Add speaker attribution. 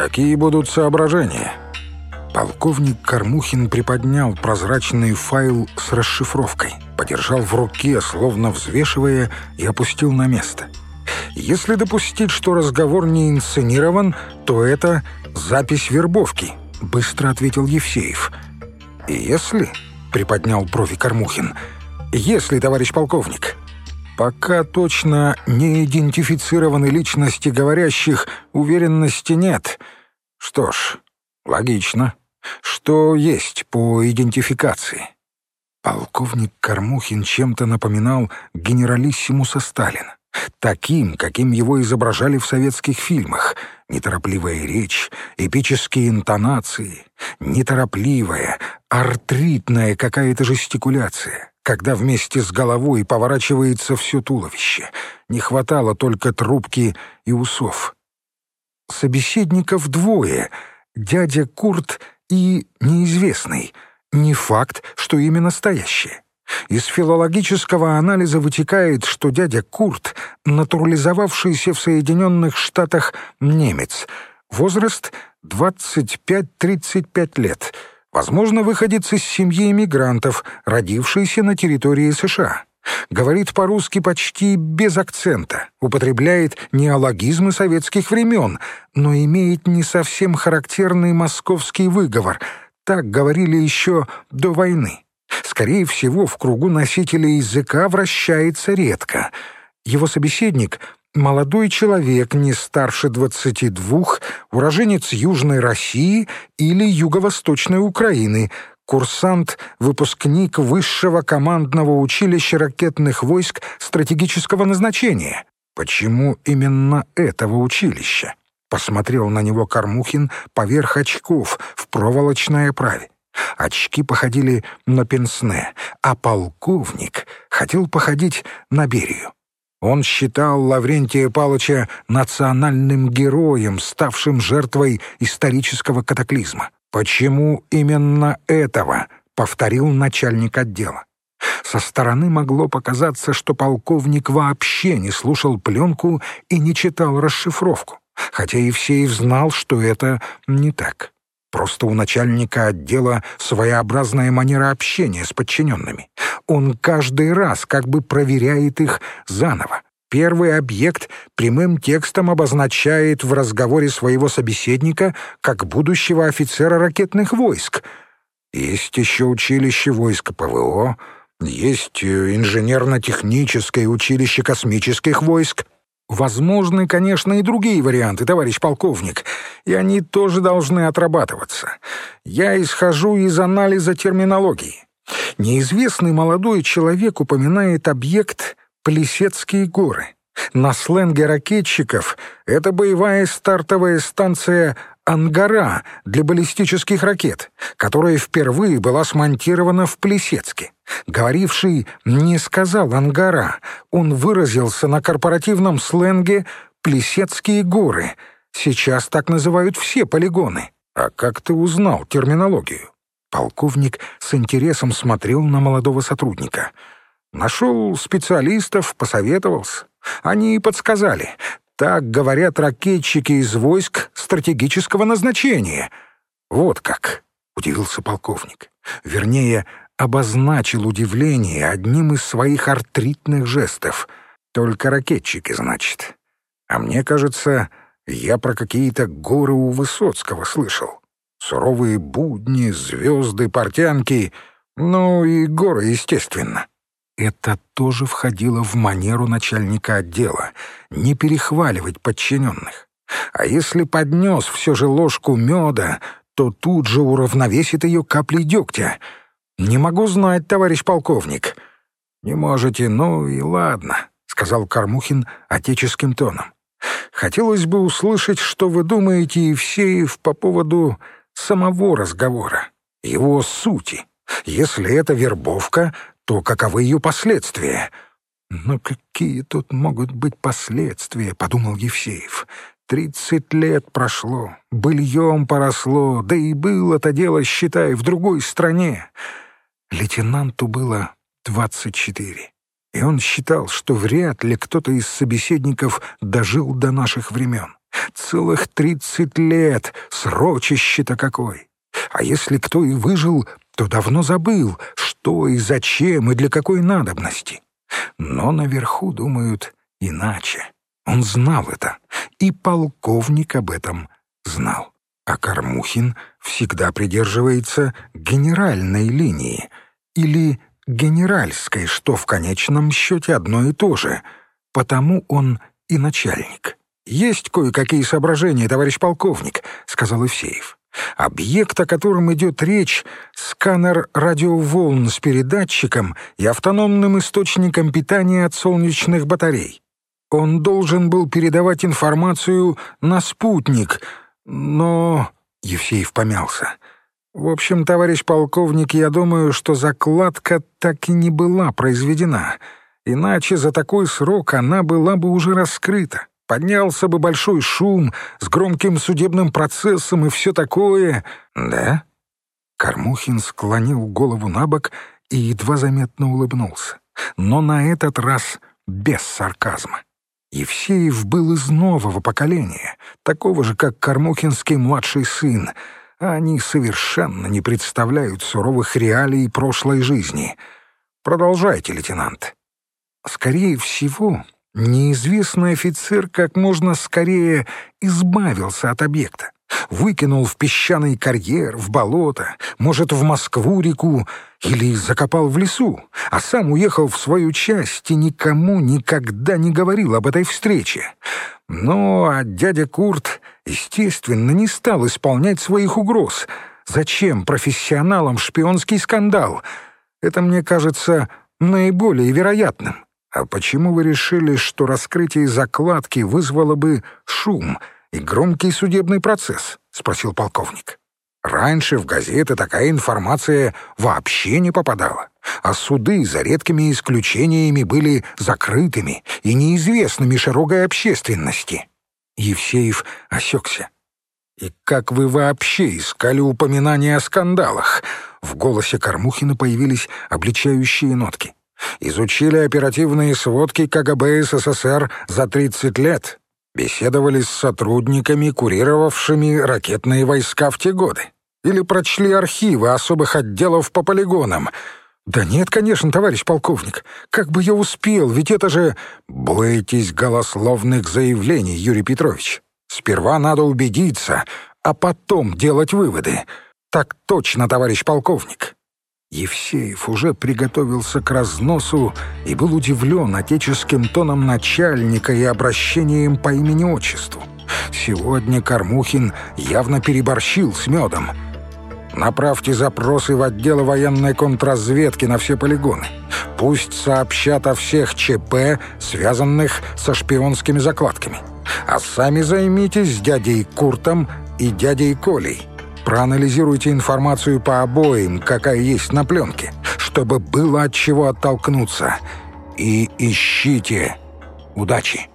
Speaker 1: Какие будут соображения?» Полковник Кормухин приподнял прозрачный файл с расшифровкой, подержал в руке, словно взвешивая, и опустил на место. Если допустить, что разговор не инсценирован, то это запись вербовки, быстро ответил Евсеев. «Если?» — приподнял брови Кормухин. «Если, товарищ полковник, пока точно не идентифицированы личности говорящих, уверенности нет. Что ж, логично. Что есть по идентификации?» Полковник Кормухин чем-то напоминал генералиссимуса Сталина. Таким, каким его изображали в советских фильмах. Неторопливая речь, эпические интонации, неторопливая, артритная какая-то жестикуляция, когда вместе с головой поворачивается все туловище. Не хватало только трубки и усов. Собеседников двое — дядя Курт и неизвестный. Не факт, что имя настоящее. Из филологического анализа вытекает, что дядя Курт — натурализовавшийся в Соединенных Штатах немец. Возраст — 25-35 лет. Возможно, выходец из семьи иммигрантов, родившийся на территории США. Говорит по-русски почти без акцента, употребляет неологизмы советских времен, но имеет не совсем характерный московский выговор. Так говорили еще до войны. Скорее всего, в кругу носителей языка вращается редко. Его собеседник — молодой человек, не старше 22, уроженец Южной России или Юго-Восточной Украины, курсант, выпускник высшего командного училища ракетных войск стратегического назначения. Почему именно этого училища? Посмотрел на него Кормухин поверх очков в проволочной оправе. Очки походили на пенсне, а полковник хотел походить на Берию. Он считал Лаврентия Палыча национальным героем, ставшим жертвой исторического катаклизма. «Почему именно этого?» — повторил начальник отдела. Со стороны могло показаться, что полковник вообще не слушал пленку и не читал расшифровку, хотя Евсеев знал, что это не так. Просто у начальника отдела своеобразная манера общения с подчиненными. Он каждый раз как бы проверяет их заново. Первый объект прямым текстом обозначает в разговоре своего собеседника как будущего офицера ракетных войск. Есть еще училище войск ПВО, есть э, инженерно-техническое училище космических войск, Возможны, конечно, и другие варианты, товарищ полковник, и они тоже должны отрабатываться. Я исхожу из анализа терминологии. Неизвестный молодой человек упоминает объект Плесецкие горы. На сленге ракетчиков это боевая стартовая станция «Ангара» для баллистических ракет, которая впервые была смонтирована в Плесецке. Говоривший не сказал «Ангара», он выразился на корпоративном сленге «Плесецкие горы». Сейчас так называют все полигоны. А как ты узнал терминологию? Полковник с интересом смотрел на молодого сотрудника. Нашел специалистов, посоветовался. Они подсказали. Так говорят ракетчики из войск стратегического назначения. Вот как, удивился полковник. Вернее, обозначил удивление одним из своих артритных жестов. Только ракетчики, значит. А мне кажется, я про какие-то горы у Высоцкого слышал. Суровые будни, звезды, портянки, ну и горы, естественно. Это тоже входило в манеру начальника отдела — не перехваливать подчиненных. А если поднес все же ложку меда, то тут же уравновесит ее каплей дегтя — «Не могу знать, товарищ полковник». «Не можете, ну и ладно», — сказал Кормухин отеческим тоном. «Хотелось бы услышать, что вы думаете, Евсеев, по поводу самого разговора, его сути. Если это вербовка, то каковы ее последствия?» «Ну какие тут могут быть последствия?» — подумал Евсеев. «Тридцать лет прошло, быльем поросло, да и было-то дело, считай, в другой стране. Лейтенанту было 24, и он считал, что вряд ли кто-то из собеседников дожил до наших времен. Целых тридцать лет, срочище-то какой! А если кто и выжил, то давно забыл, что и зачем и для какой надобности. Но наверху думают иначе. Он знал это, и полковник об этом знал. А Кормухин всегда придерживается генеральной линии или генеральской, что в конечном счете одно и то же. Потому он и начальник. «Есть кое-какие соображения, товарищ полковник», — сказал Евсеев. Объект, о котором идет речь, сканер радиоволн с передатчиком и автономным источником питания от солнечных батарей. Он должен был передавать информацию на спутник, но... Евсеев помялся. В общем, товарищ полковник, я думаю, что закладка так и не была произведена. Иначе за такой срок она была бы уже раскрыта. Поднялся бы большой шум с громким судебным процессом и все такое. Да? Кормухин склонил голову на бок и едва заметно улыбнулся. Но на этот раз без сарказма. Евсеев был из нового поколения, такого же, как Кормухинский младший сын, а они совершенно не представляют суровых реалий прошлой жизни. Продолжайте, лейтенант. Скорее всего, Неизвестный офицер как можно скорее избавился от объекта. Выкинул в песчаный карьер, в болото, может, в Москву-реку или закопал в лесу, а сам уехал в свою часть и никому никогда не говорил об этой встрече. Но а дядя Курт, естественно, не стал исполнять своих угроз. Зачем профессионалам шпионский скандал? Это мне кажется наиболее вероятным. «А почему вы решили, что раскрытие закладки вызвало бы шум и громкий судебный процесс?» — спросил полковник. «Раньше в газеты такая информация вообще не попадала, а суды, за редкими исключениями, были закрытыми и неизвестными широкой общественности». Евсеев осекся. «И как вы вообще искали упоминания о скандалах?» В голосе Кормухина появились обличающие нотки. Изучили оперативные сводки КГБ СССР за 30 лет. Беседовали с сотрудниками, курировавшими ракетные войска в те годы. Или прочли архивы особых отделов по полигонам. Да нет, конечно, товарищ полковник. Как бы я успел, ведь это же... Бойтесь голословных заявлений, Юрий Петрович. Сперва надо убедиться, а потом делать выводы. Так точно, товарищ полковник. Евсеев уже приготовился к разносу и был удивлен отеческим тоном начальника и обращением по имени-отчеству. Сегодня Кормухин явно переборщил с медом. «Направьте запросы в отдел военной контрразведки на все полигоны. Пусть сообщат о всех ЧП, связанных со шпионскими закладками. А сами займитесь дядей Куртом и дядей Колей. Проанализируйте информацию по обоим, какая есть на пленке, чтобы было от чего оттолкнуться. И ищите удачи.